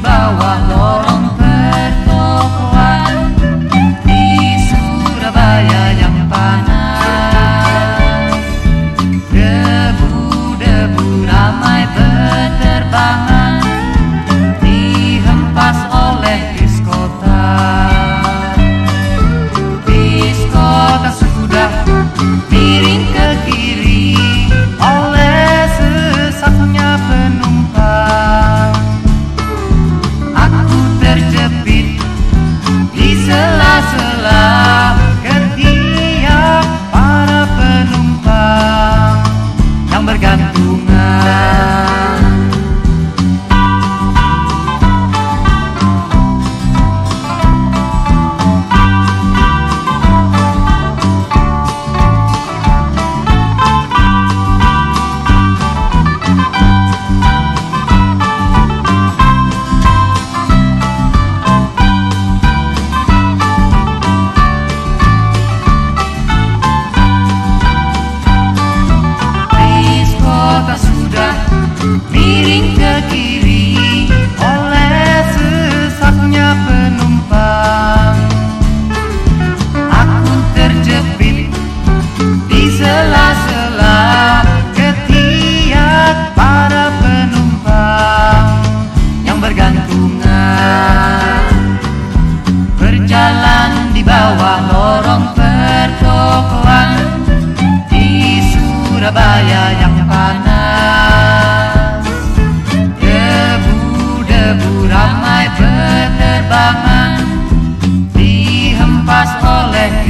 巴瓦隆。Dihempas oleh